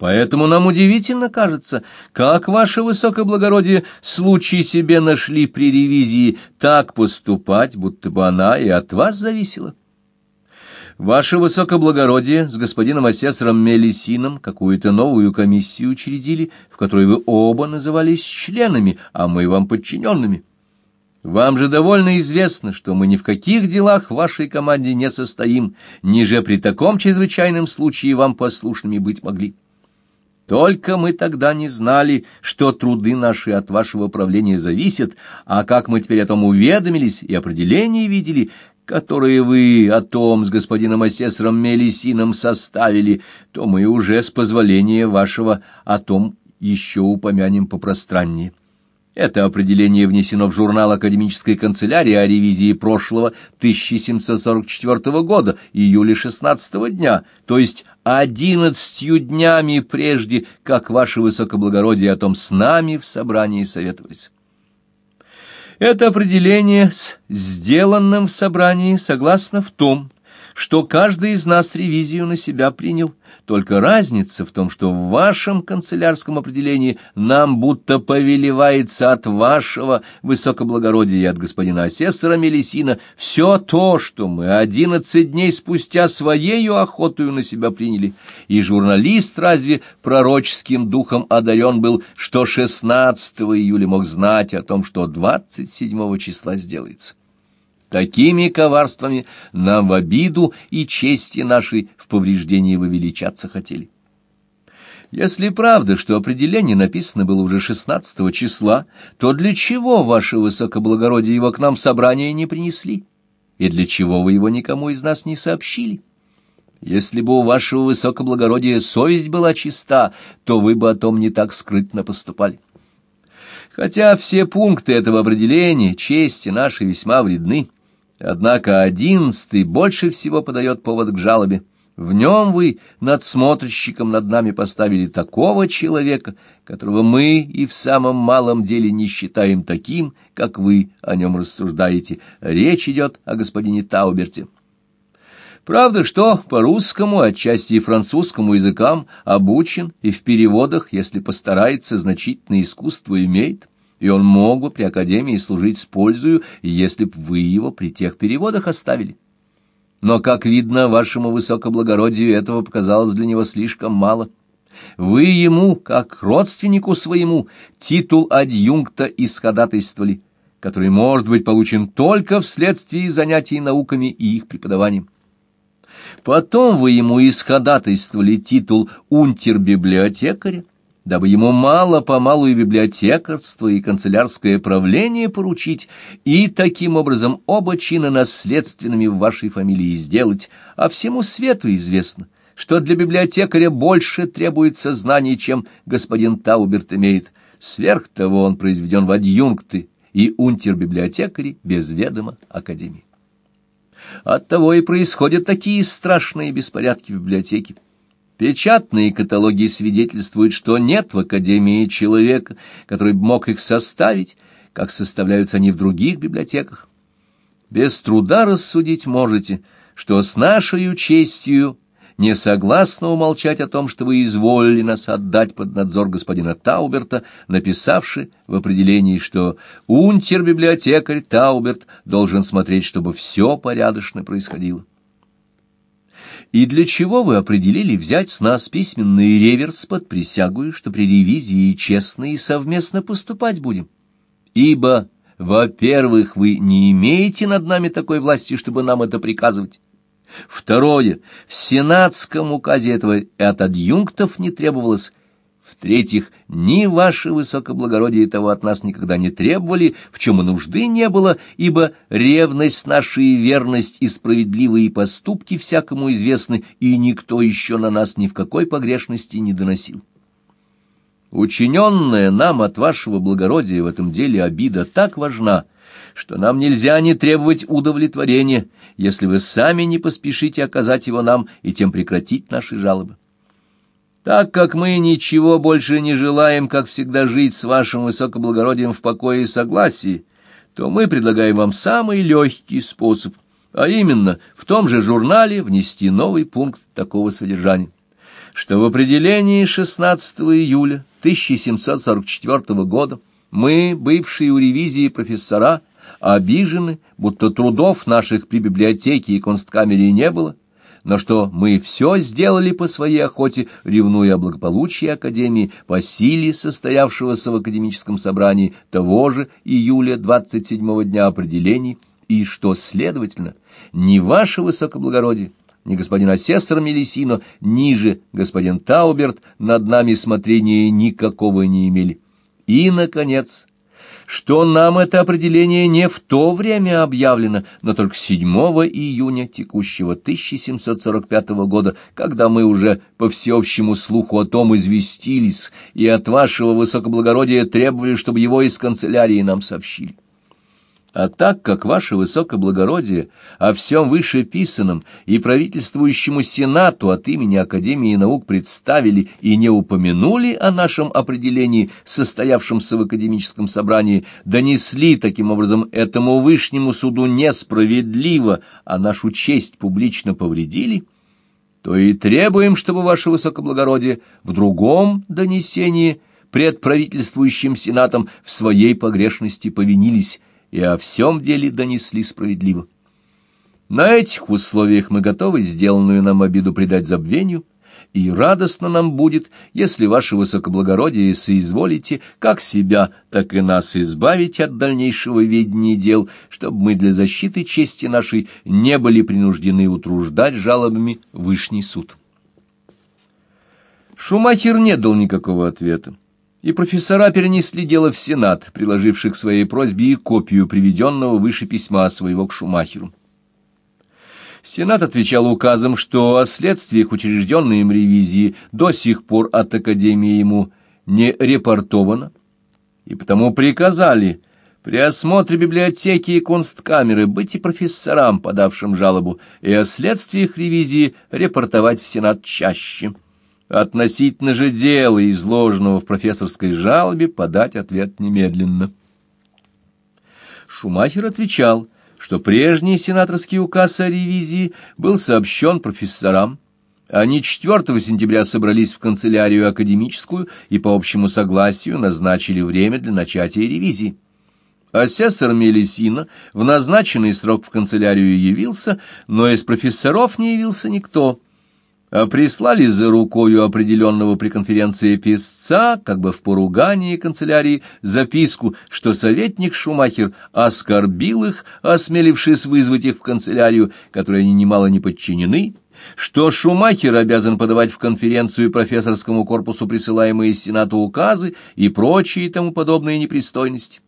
Поэтому нам удивительно кажется, как ваше высокоблагородие случай себе нашли при ревизии так поступать, будто бы она и от вас зависела. Ваше высокоблагородие с господином асессором Мелисином какую-то новую комиссию учредили, в которой вы оба назывались членами, а мы вам подчиненными. Вам же довольно известно, что мы ни в каких делах в вашей команде не состоим, ниже при таком чрезвычайном случае вам послушными быть могли. Только мы тогда не знали, что труды наши от вашего правления зависят, а как мы теперь о том уведомились и определение видели, которые вы о том с господином асессором Мелисином составили, то мы уже с позволения вашего о том еще упомянем попространнее. Это определение внесено в журнал Академической канцелярии о ревизии прошлого 1744 года, июля 16 дня, то есть одиннадцатью днями прежде, как ваше высокоблагородие о том с нами в собрании советовались. Это определение с сделанным в собрании согласно в том, что каждый из нас ревизию на себя принял, только разница в том, что в вашем канцелярском определении нам будто повелевается от вашего высокоблагородия и от господина асессора Мелисина все то, что мы одиннадцать дней спустя своею охотою на себя приняли. И журналист разве пророческим духом одарен был, что 16 июля мог знать о том, что 27 числа сделается? Такими коварствами нам в обиду и чести нашей в повреждении вы величаться хотели. Если правда, что определение написано было уже шестнадцатого числа, то для чего ваше высокоблагородие его к нам собрание не принесли? И для чего вы его никому из нас не сообщили? Если бы у вашего высокоблагородия совесть была чиста, то вы бы о том не так скрытно поступали. Хотя все пункты этого определения чести нашей весьма вредны, Однако одиннадцатый больше всего подает повод к жалобе. В нем вы надсмотрщиком над нами поставили такого человека, которого мы и в самом малом деле не считаем таким, как вы о нем рассуждаете. Речь идет о господине Тауберте. Правда, что по русскому, отчасти и французскому языкам обучен и в переводах, если постарается, значительное искусство имеет и он мог бы при Академии служить с пользою, если б вы его при тех переводах оставили. Но, как видно, вашему высокоблагородию этого показалось для него слишком мало. Вы ему, как родственнику своему, титул адъюнкта исходатайствовали, который может быть получен только вследствие занятий науками и их преподаванием. Потом вы ему исходатайствовали титул унтер-библиотекаря, дабы ему мало-помалу и библиотекарство, и канцелярское правление поручить, и таким образом оба чина наследственными в вашей фамилии сделать, а всему свету известно, что для библиотекаря больше требуется знаний, чем господин Тауберт имеет. Сверх того он произведен в адъюнкты и унтер-библиотекари без ведома Академии. Оттого и происходят такие страшные беспорядки в библиотеке. Печатные каталоги свидетельствуют, что нет в Академии человека, который мог их составить, как составляются они в других библиотеках. Без труда рассудить можете, что с нашей честью не согласно умолчать о том, что вы изволили нас отдать под надзор господина Тауберта, написавши в определении, что унтер-библиотекарь Тауберт должен смотреть, чтобы все порядочно происходило. И для чего вы определили взять с нас письменный реверс под присягую, что при ревизии честно и совместно поступать будем? Ибо, во-первых, вы не имеете над нами такой власти, чтобы нам это приказывать. Второе, в сенатском указе этого и от адъюнктов не требовалось, в-третьих, ни ваше высокоблагородие того от нас никогда не требовали, в чем и нужды не было, ибо ревность наша и верность и справедливые поступки всякому известны, и никто еще на нас ни в какой погрешности не доносил. Учиненная нам от вашего благородия в этом деле обида так важна, что нам нельзя не требовать удовлетворения, если вы сами не поспешите оказать его нам и тем прекратить наши жалобы. Так как мы ничего больше не желаем, как всегда, жить с вашим высокоблагородием в покое и согласии, то мы предлагаем вам самый легкий способ, а именно в том же журнале внести новый пункт такого содержания. Что в определении 16 июля 1744 года мы, бывшие у ревизии профессора, обижены, будто трудов наших при библиотеке и консткамере не было, но что мы все сделали по своей охоте, ревнуя о благополучии Академии по силе состоявшегося в академическом собрании того же июля 27 дня определений, и что, следовательно, ни ваше высокоблагородие, ни господин асессор Мелисино, ниже господин Тауберт над нами смотрения никакого не имели. И, наконец, что нам это определение не в то время объявлено, но только 7 июня текущего 1745 года, когда мы уже по всеобщему слуху о том известились и от вашего высокоблагородия требовали, чтобы его из канцелярии нам сообщили. А так как ваше высокоблагородие о всем вышеписанном и правительствующему Сенату от имени Академии наук представили и не упомянули о нашем определении, состоявшемся в академическом собрании, донесли таким образом этому вышнему суду несправедливо, а нашу честь публично повредили, то и требуем, чтобы ваше высокоблагородие в другом донесении пред правительствующим Сенатом в своей погрешности повинились, и о всем деле донесли справедливо. На этих условиях мы готовы сделанную нам обиду предать забвению, и радостно нам будет, если ваше высокоблагородие соизволите как себя, так и нас избавить от дальнейшего ведения дел, чтобы мы для защиты чести нашей не были принуждены утруждать жалобами Вышний суд. Шумахер не дал никакого ответа и профессора перенесли дело в Сенат, приложивший к своей просьбе и копию приведенного выше письма своего к Шумахеру. Сенат отвечал указом, что о следствиях учрежденной им ревизии до сих пор от Академии ему не репортовано, и потому приказали при осмотре библиотеки и консткамеры быть и профессорам, подавшим жалобу, и о следствиях ревизии репортовать в Сенат чаще. Относительно же дела, изложенного в профессорской жалобе, подать ответ немедленно. Шумахер отвечал, что прежний сенаторский указ о ревизии был сообщен профессорам. Они 4 сентября собрались в канцелярию академическую и по общему согласию назначили время для начатия ревизии. Асессор Мелисина в назначенный срок в канцелярию явился, но из профессоров не явился никто — а прислали за рукою определенного при конференции писца, как бы в поругании канцелярии, записку, что советник Шумахер оскорбил их, осмелившись вызвать их в канцелярию, которой они немало не подчинены, что Шумахер обязан подавать в конференцию профессорскому корпусу присылаемые из Сената указы и прочие тому подобные непристойности.